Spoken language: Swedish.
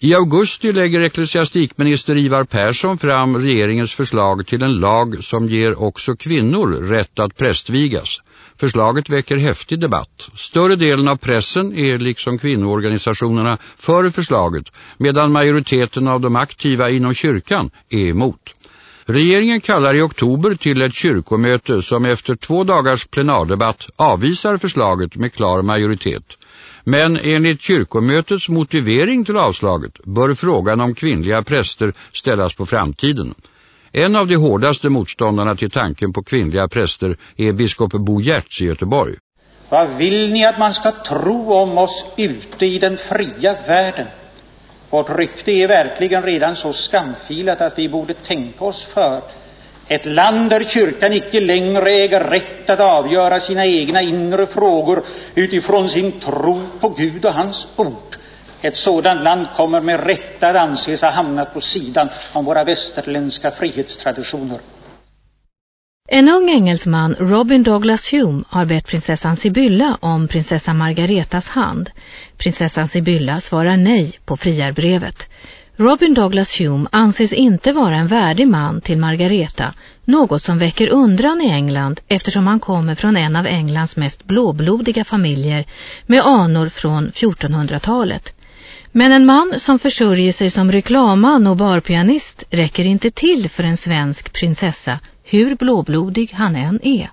I augusti lägger ecklesiastikminister Ivar Persson fram regeringens förslag till en lag som ger också kvinnor rätt att prästvigas. Förslaget väcker häftig debatt. Större delen av pressen är liksom kvinnoorganisationerna för förslaget medan majoriteten av de aktiva inom kyrkan är emot. Regeringen kallar i oktober till ett kyrkomöte som efter två dagars plenardebatt avvisar förslaget med klar majoritet. Men enligt kyrkomötets motivering till avslaget bör frågan om kvinnliga präster ställas på framtiden. En av de hårdaste motståndarna till tanken på kvinnliga präster är biskop Bo Gertz i Göteborg. Vad vill ni att man ska tro om oss ute i den fria världen? Vårt rykte är verkligen redan så skamfilat att vi borde tänka oss för. Ett land där kyrkan icke längre äger rätt att avgöra sina egna inre frågor utifrån sin tro på Gud och hans ord. Ett sådant land kommer med rätta att anses ha hamnat på sidan om våra västerländska frihetstraditioner. En ung engelsman, Robin Douglas Hume, har bett prinsessan Sibylla om prinsessa Margaretas hand. Prinsessan Sibylla svarar nej på friarbrevet. Robin Douglas Hume anses inte vara en värdig man till Margareta, något som väcker undran i England eftersom han kommer från en av Englands mest blåblodiga familjer med anor från 1400-talet. Men en man som försörjer sig som reklamman och barpianist räcker inte till för en svensk prinsessa, hur blåblodig han än är.